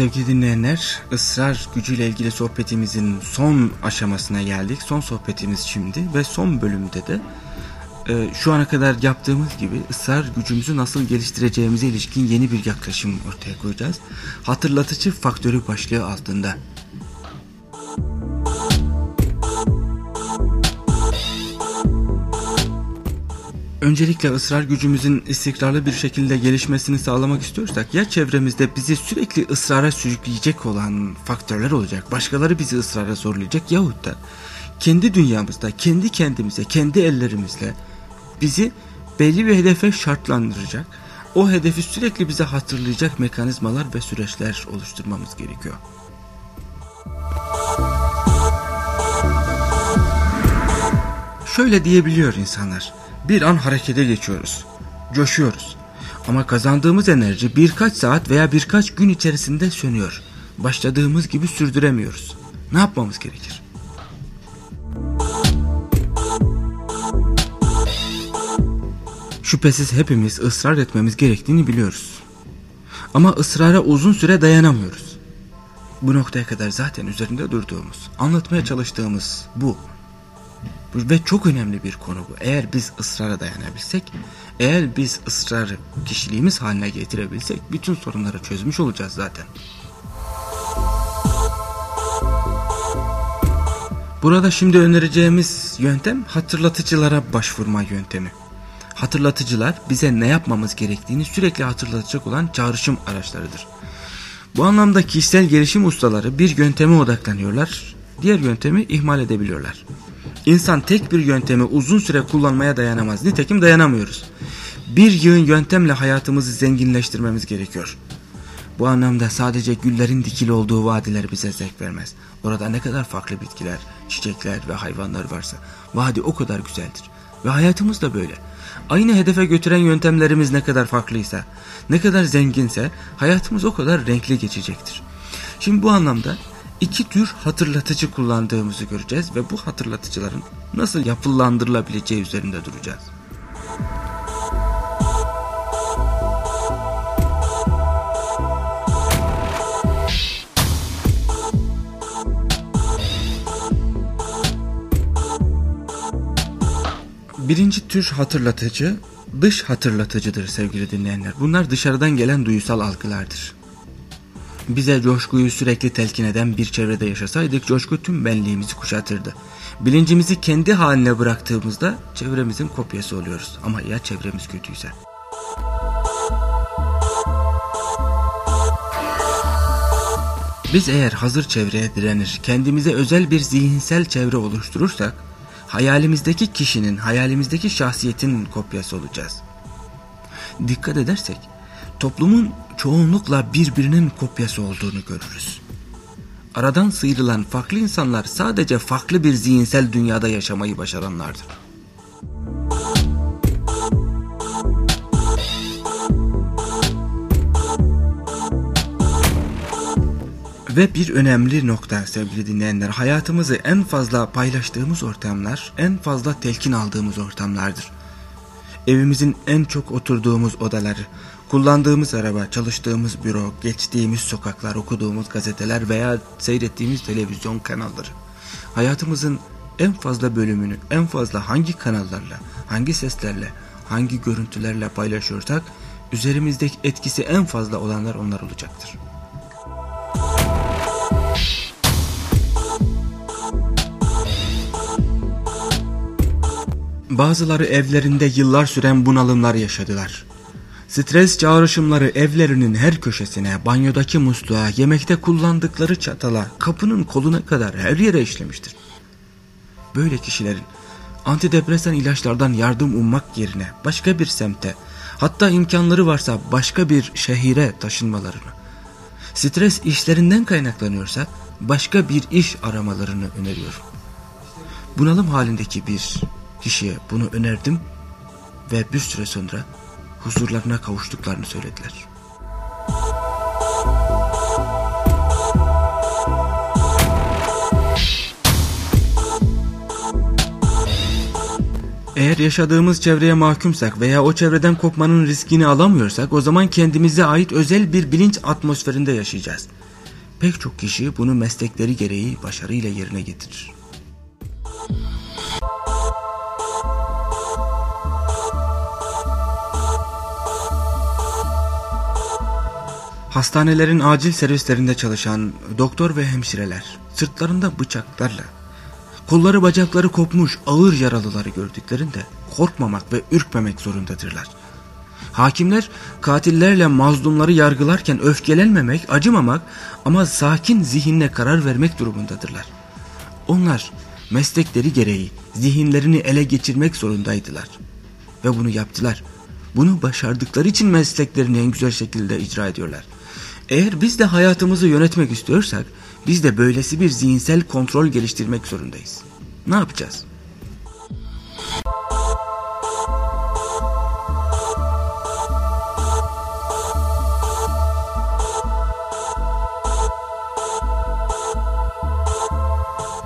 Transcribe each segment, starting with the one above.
Sevgili dinleyenler, ısrar gücüyle ilgili sohbetimizin son aşamasına geldik. Son sohbetimiz şimdi ve son bölümde de e, şu ana kadar yaptığımız gibi ısrar gücümüzü nasıl geliştireceğimize ilişkin yeni bir yaklaşım ortaya koyacağız. Hatırlatıcı faktörü başlığı altında. Öncelikle ısrar gücümüzün istikrarlı bir şekilde gelişmesini sağlamak istiyorsak ya çevremizde bizi sürekli ısrara sürükleyecek olan faktörler olacak, başkaları bizi ısrara zorlayacak yahut da kendi dünyamızda, kendi kendimize, kendi ellerimizle bizi belli bir hedefe şartlandıracak, o hedefi sürekli bize hatırlayacak mekanizmalar ve süreçler oluşturmamız gerekiyor. Şöyle diyebiliyor insanlar. Bir an harekete geçiyoruz. Coşuyoruz. Ama kazandığımız enerji birkaç saat veya birkaç gün içerisinde sönüyor. Başladığımız gibi sürdüremiyoruz. Ne yapmamız gerekir? Şüphesiz hepimiz ısrar etmemiz gerektiğini biliyoruz. Ama ısrara uzun süre dayanamıyoruz. Bu noktaya kadar zaten üzerinde durduğumuz, anlatmaya çalıştığımız bu. Ve çok önemli bir konu bu. Eğer biz ısrara dayanabilsek, eğer biz ısrarı kişiliğimiz haline getirebilsek bütün sorunları çözmüş olacağız zaten. Burada şimdi önereceğimiz yöntem hatırlatıcılara başvurma yöntemi. Hatırlatıcılar bize ne yapmamız gerektiğini sürekli hatırlatacak olan çağrışım araçlarıdır. Bu anlamda kişisel gelişim ustaları bir yönteme odaklanıyorlar, diğer yöntemi ihmal edebiliyorlar. İnsan tek bir yöntemi uzun süre kullanmaya dayanamaz. Nitekim dayanamıyoruz. Bir yığın yöntemle hayatımızı zenginleştirmemiz gerekiyor. Bu anlamda sadece güllerin dikili olduğu vadiler bize zevk vermez. Orada ne kadar farklı bitkiler, çiçekler ve hayvanlar varsa vadi o kadar güzeldir. Ve hayatımız da böyle. Aynı hedefe götüren yöntemlerimiz ne kadar farklıysa, ne kadar zenginse hayatımız o kadar renkli geçecektir. Şimdi bu anlamda iki tür hatırlatıcı kullandığımızı göreceğiz ve bu hatırlatıcıların nasıl yapılandırılabileceği üzerinde duracağız. Birinci tür hatırlatıcı dış hatırlatıcıdır sevgili dinleyenler. Bunlar dışarıdan gelen duysal algılardır. Bize coşkuyu sürekli telkin eden bir çevrede yaşasaydık coşku tüm benliğimizi kuşatırdı. Bilincimizi kendi haline bıraktığımızda çevremizin kopyası oluyoruz. Ama ya çevremiz kötüyse? Biz eğer hazır çevreye direnir, kendimize özel bir zihinsel çevre oluşturursak, hayalimizdeki kişinin, hayalimizdeki şahsiyetin kopyası olacağız. Dikkat edersek, toplumun çoğunlukla birbirinin kopyası olduğunu görürüz. Aradan sıyrılan farklı insanlar sadece farklı bir zihinsel dünyada yaşamayı başaranlardır. Ve bir önemli nokta sevgili dinleyenler hayatımızı en fazla paylaştığımız ortamlar en fazla telkin aldığımız ortamlardır. Evimizin en çok oturduğumuz odaları, kullandığımız araba, çalıştığımız büro, geçtiğimiz sokaklar, okuduğumuz gazeteler veya seyrettiğimiz televizyon kanalları. Hayatımızın en fazla bölümünü en fazla hangi kanallarla, hangi seslerle, hangi görüntülerle paylaşıyorsak üzerimizdeki etkisi en fazla olanlar onlar olacaktır. Bazıları evlerinde yıllar süren bunalımlar yaşadılar. Stres çağrışımları evlerinin her köşesine, banyodaki musluğa, yemekte kullandıkları çatala, kapının koluna kadar her yere işlemiştir. Böyle kişilerin antidepresan ilaçlardan yardım ummak yerine başka bir semte, hatta imkanları varsa başka bir şehire taşınmalarını, stres işlerinden kaynaklanıyorsa başka bir iş aramalarını öneriyorum. Bunalım halindeki bir kişiye bunu önerdim ve bir süre sonra huzurlarına kavuştuklarını söylediler. Eğer yaşadığımız çevreye mahkumsak veya o çevreden kopmanın riskini alamıyorsak o zaman kendimize ait özel bir bilinç atmosferinde yaşayacağız. Pek çok kişi bunu meslekleri gereği başarıyla yerine getirir. Hastanelerin acil servislerinde çalışan doktor ve hemşireler sırtlarında bıçaklarla kolları bacakları kopmuş ağır yaralıları gördüklerinde korkmamak ve ürkmemek zorundadırlar. Hakimler katillerle mazlumları yargılarken öfkelenmemek, acımamak ama sakin zihinle karar vermek durumundadırlar. Onlar meslekleri gereği zihinlerini ele geçirmek zorundaydılar. Ve bunu yaptılar. Bunu başardıkları için mesleklerini en güzel şekilde icra ediyorlar. Eğer biz de hayatımızı yönetmek istiyorsak biz de böylesi bir zihinsel kontrol geliştirmek zorundayız. Ne yapacağız?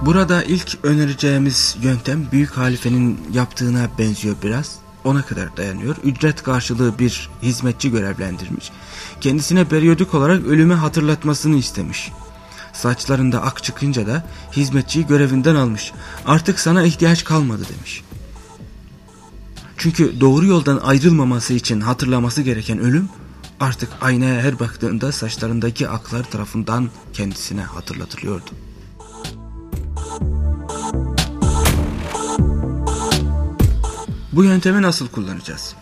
Burada ilk önereceğimiz yöntem büyük halifenin yaptığına benziyor biraz. Ona kadar dayanıyor. Ücret karşılığı bir hizmetçi görevlendirmiş. Kendisine periyodik olarak ölümü hatırlatmasını istemiş. Saçlarında ak çıkınca da hizmetçiyi görevinden almış. Artık sana ihtiyaç kalmadı demiş. Çünkü doğru yoldan ayrılmaması için hatırlaması gereken ölüm artık aynaya her baktığında saçlarındaki aklar tarafından kendisine hatırlatılıyordu. Bu yöntemi nasıl kullanacağız?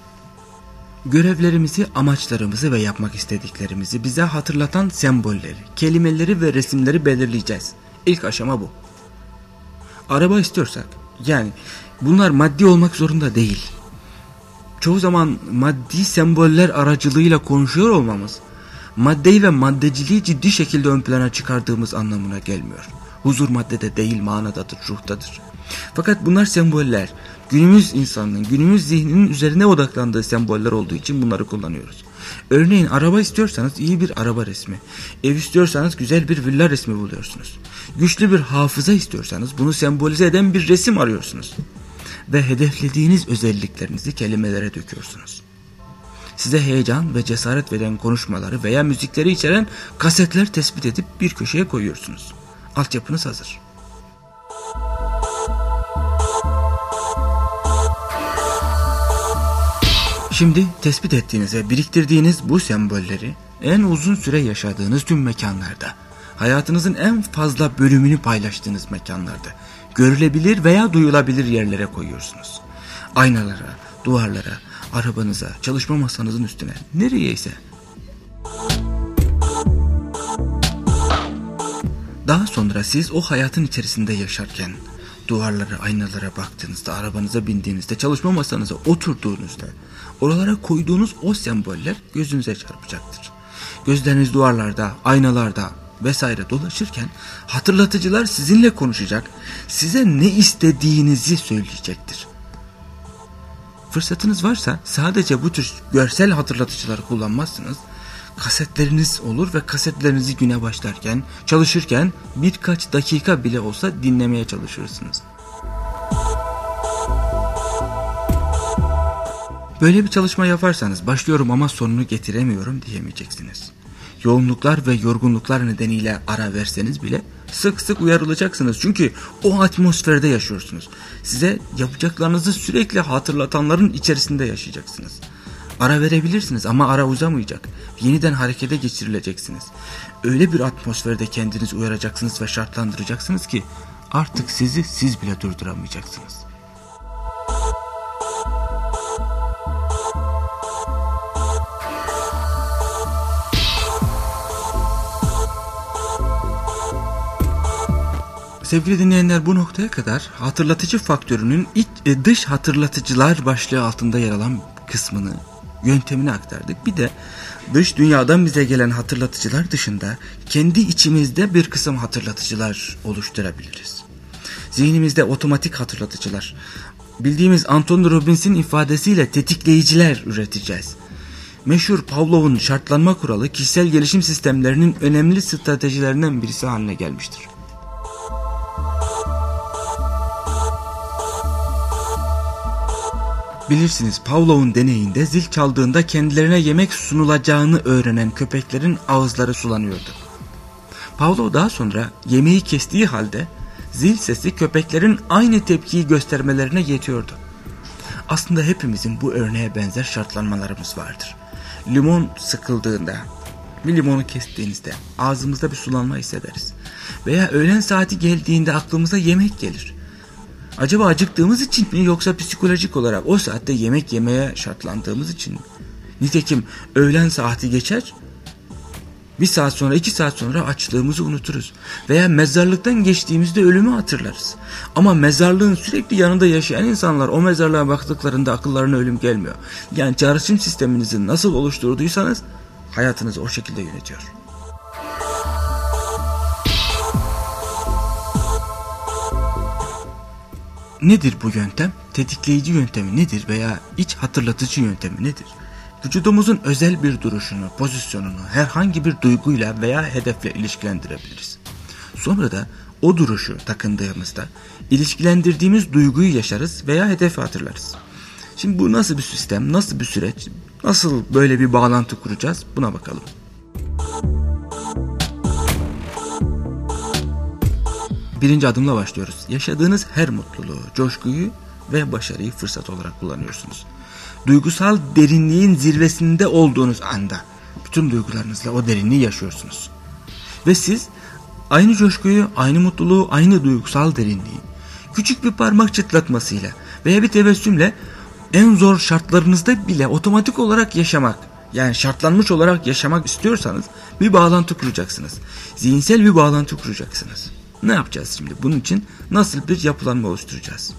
Görevlerimizi, amaçlarımızı ve yapmak istediklerimizi bize hatırlatan sembolleri, kelimeleri ve resimleri belirleyeceğiz. İlk aşama bu. Araba istiyorsak, yani bunlar maddi olmak zorunda değil. Çoğu zaman maddi semboller aracılığıyla konuşuyor olmamız, maddeyi ve maddeciliği ciddi şekilde ön plana çıkardığımız anlamına gelmiyor. Huzur maddede değil manadadır, ruhtadır. Fakat bunlar semboller. Günümüz insanının, günümüz zihninin üzerine odaklandığı semboller olduğu için bunları kullanıyoruz. Örneğin araba istiyorsanız iyi bir araba resmi. Ev istiyorsanız güzel bir villa resmi buluyorsunuz. Güçlü bir hafıza istiyorsanız bunu sembolize eden bir resim arıyorsunuz. Ve hedeflediğiniz özelliklerinizi kelimelere döküyorsunuz. Size heyecan ve cesaret veren konuşmaları veya müzikleri içeren kasetler tespit edip bir köşeye koyuyorsunuz. Altyapınız hazır. Şimdi tespit ettiğiniz ve biriktirdiğiniz bu sembolleri en uzun süre yaşadığınız tüm mekanlarda, hayatınızın en fazla bölümünü paylaştığınız mekanlarda, görülebilir veya duyulabilir yerlere koyuyorsunuz. Aynalara, duvarlara, arabanıza, çalışma masanızın üstüne, nereye ise. Daha sonra siz o hayatın içerisinde yaşarken duvarlara, aynalara baktığınızda, arabanıza bindiğinizde, çalışma masanıza oturduğunuzda oralara koyduğunuz o semboller gözünüze çarpacaktır. Gözleriniz duvarlarda, aynalarda vesaire dolaşırken hatırlatıcılar sizinle konuşacak, size ne istediğinizi söyleyecektir. Fırsatınız varsa sadece bu tür görsel hatırlatıcıları kullanmazsınız. Kasetleriniz olur ve kasetlerinizi güne başlarken, çalışırken birkaç dakika bile olsa dinlemeye çalışırsınız. Böyle bir çalışma yaparsanız başlıyorum ama sonunu getiremiyorum diyemeyeceksiniz. Yoğunluklar ve yorgunluklar nedeniyle ara verseniz bile sık sık uyarılacaksınız. Çünkü o atmosferde yaşıyorsunuz. Size yapacaklarınızı sürekli hatırlatanların içerisinde yaşayacaksınız. Ara verebilirsiniz ama ara uzamayacak. Yeniden harekete geçirileceksiniz. Öyle bir atmosferde kendinizi uyaracaksınız ve şartlandıracaksınız ki artık sizi siz bile durduramayacaksınız. Sevgili dinleyenler bu noktaya kadar hatırlatıcı faktörünün iç, e, dış hatırlatıcılar başlığı altında yer alan kısmını, yöntemini aktardık. Bir de dış dünyadan bize gelen hatırlatıcılar dışında kendi içimizde bir kısım hatırlatıcılar oluşturabiliriz. Zihnimizde otomatik hatırlatıcılar, bildiğimiz Anton Robbins'in ifadesiyle tetikleyiciler üreteceğiz. Meşhur Pavlov'un şartlanma kuralı kişisel gelişim sistemlerinin önemli stratejilerinden birisi haline gelmiştir. Bilirsiniz Pavlov'un deneyinde zil çaldığında kendilerine yemek sunulacağını öğrenen köpeklerin ağızları sulanıyordu. Pavlov daha sonra yemeği kestiği halde zil sesi köpeklerin aynı tepkiyi göstermelerine yetiyordu. Aslında hepimizin bu örneğe benzer şartlanmalarımız vardır. Limon sıkıldığında, bir limonu kestiğinizde ağzımızda bir sulanma hissederiz. Veya öğlen saati geldiğinde aklımıza yemek gelir. Acaba acıktığımız için mi yoksa psikolojik olarak o saatte yemek yemeye şartlandığımız için mi? Nitekim öğlen saati geçer bir saat sonra iki saat sonra açlığımızı unuturuz. Veya mezarlıktan geçtiğimizde ölümü hatırlarız. Ama mezarlığın sürekli yanında yaşayan insanlar o mezarlığa baktıklarında akıllarına ölüm gelmiyor. Yani çağrışım sisteminizi nasıl oluşturduysanız hayatınızı o şekilde yönetiyor. Nedir bu yöntem? Tetikleyici yöntemi nedir veya iç hatırlatıcı yöntemi nedir? Vücudumuzun özel bir duruşunu, pozisyonunu herhangi bir duyguyla veya hedefle ilişkilendirebiliriz. Sonra da o duruşu takındığımızda ilişkilendirdiğimiz duyguyu yaşarız veya hedefi hatırlarız. Şimdi bu nasıl bir sistem, nasıl bir süreç, nasıl böyle bir bağlantı kuracağız buna bakalım. Birinci adımla başlıyoruz. Yaşadığınız her mutluluğu, coşkuyu ve başarıyı fırsat olarak kullanıyorsunuz duygusal derinliğin zirvesinde olduğunuz anda bütün duygularınızla o derinliği yaşıyorsunuz. Ve siz aynı coşkuyu, aynı mutluluğu, aynı duygusal derinliği küçük bir parmak çıtlatmasıyla veya bir tebessümle en zor şartlarınızda bile otomatik olarak yaşamak yani şartlanmış olarak yaşamak istiyorsanız bir bağlantı kuracaksınız. Zihinsel bir bağlantı kuracaksınız. Ne yapacağız şimdi? Bunun için nasıl bir yapılanma oluşturacağız?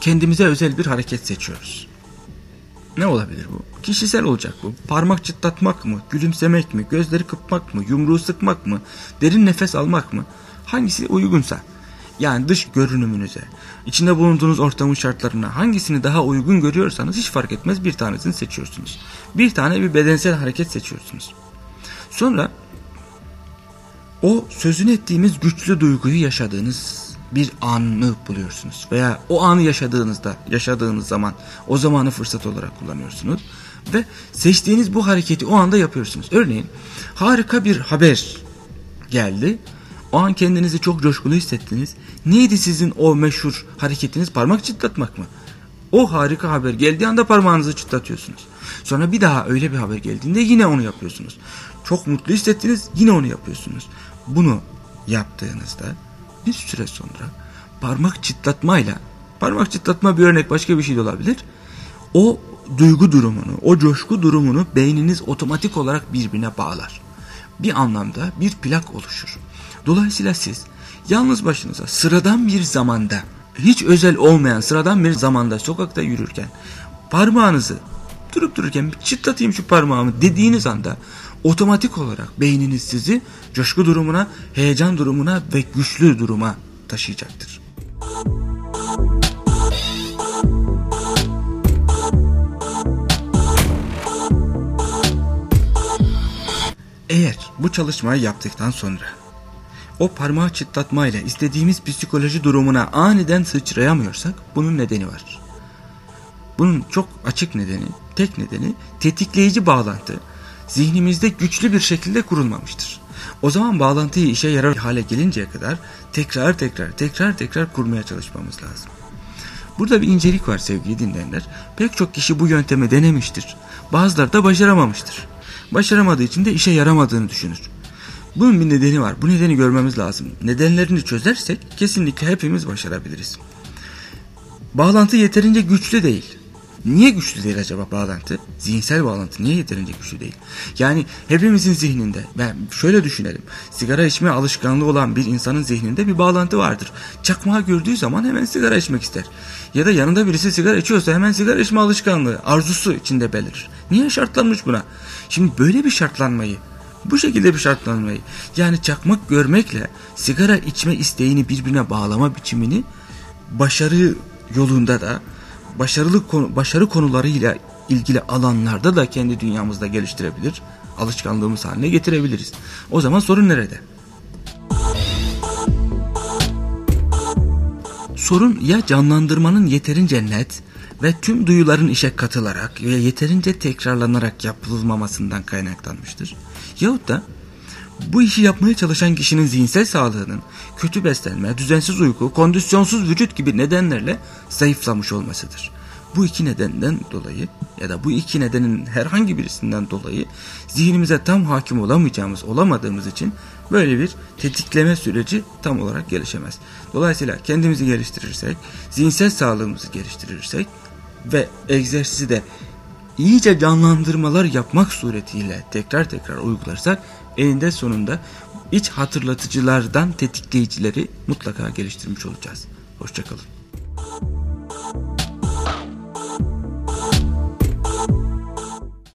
kendimize özel bir hareket seçiyoruz. Ne olabilir bu? Kişisel olacak bu. Parmak çıtlatmak mı? Gülümsemek mi? Gözleri kıpmak mı? Yumruğu sıkmak mı? Derin nefes almak mı? Hangisi uygunsa. Yani dış görünümünüze, içinde bulunduğunuz ortamın şartlarına hangisini daha uygun görüyorsanız hiç fark etmez bir tanesini seçiyorsunuz. Bir tane bir bedensel hareket seçiyorsunuz. Sonra o sözün ettiğimiz güçlü duyguyu yaşadığınız bir anını buluyorsunuz veya o anı yaşadığınızda yaşadığınız zaman o zamanı fırsat olarak kullanıyorsunuz ve seçtiğiniz bu hareketi o anda yapıyorsunuz. Örneğin harika bir haber geldi. O an kendinizi çok coşkulu hissettiniz. Neydi sizin o meşhur hareketiniz? Parmak çıtlatmak mı? O harika haber geldiği anda parmağınızı çıtlatıyorsunuz. Sonra bir daha öyle bir haber geldiğinde yine onu yapıyorsunuz. Çok mutlu hissettiniz yine onu yapıyorsunuz. Bunu yaptığınızda bir süre sonra parmak çıtlatmayla parmak çıtlatma bir örnek başka bir şey de olabilir. O duygu durumunu, o coşku durumunu beyniniz otomatik olarak birbirine bağlar. Bir anlamda bir plak oluşur. Dolayısıyla siz yalnız başınıza sıradan bir zamanda, hiç özel olmayan sıradan bir zamanda sokakta yürürken parmağınızı durup dururken çıtlatayım şu parmağımı dediğiniz anda otomatik olarak beyniniz sizi coşku durumuna, heyecan durumuna ve güçlü duruma taşıyacaktır. Eğer bu çalışmayı yaptıktan sonra o parmağı çıtlatmayla istediğimiz psikoloji durumuna aniden sıçrayamıyorsak bunun nedeni var. Bunun çok açık nedeni, tek nedeni tetikleyici bağlantı zihnimizde güçlü bir şekilde kurulmamıştır. O zaman bağlantıyı işe yarar hale gelinceye kadar tekrar tekrar tekrar tekrar kurmaya çalışmamız lazım. Burada bir incelik var sevgili dinleyenler. Pek çok kişi bu yöntemi denemiştir. Bazıları da başaramamıştır. Başaramadığı için de işe yaramadığını düşünür. Bunun bir nedeni var. Bu nedeni görmemiz lazım. Nedenlerini çözersek kesinlikle hepimiz başarabiliriz. Bağlantı yeterince güçlü değil. Niye güçlü değil acaba bağlantı? Zihinsel bağlantı niye yeterince güçlü değil? Yani hepimizin zihninde ben şöyle düşünelim. Sigara içme alışkanlığı olan bir insanın zihninde bir bağlantı vardır. Çakmağı gördüğü zaman hemen sigara içmek ister. Ya da yanında birisi sigara içiyorsa hemen sigara içme alışkanlığı, arzusu içinde belirir. Niye şartlanmış buna? Şimdi böyle bir şartlanmayı bu şekilde bir şartlanmayı yani çakmak görmekle sigara içme isteğini birbirine bağlama biçimini başarı yolunda da başarılı konu, başarı konularıyla ilgili alanlarda da kendi dünyamızda geliştirebilir, alışkanlığımız haline getirebiliriz. O zaman sorun nerede? sorun ya canlandırmanın yeterince net ve tüm duyuların işe katılarak ve yeterince tekrarlanarak yapılmamasından kaynaklanmıştır. Yahut da bu işi yapmaya çalışan kişinin zihinsel sağlığının kötü beslenme, düzensiz uyku, kondisyonsuz vücut gibi nedenlerle zayıflamış olmasıdır. Bu iki nedenden dolayı ya da bu iki nedenin herhangi birisinden dolayı zihnimize tam hakim olamayacağımız, olamadığımız için böyle bir tetikleme süreci tam olarak gelişemez. Dolayısıyla kendimizi geliştirirsek, zihinsel sağlığımızı geliştirirsek ve egzersizi de iyice canlandırmalar yapmak suretiyle tekrar tekrar uygularsak eninde sonunda iç hatırlatıcılardan tetikleyicileri mutlaka geliştirmiş olacağız. Hoşçakalın.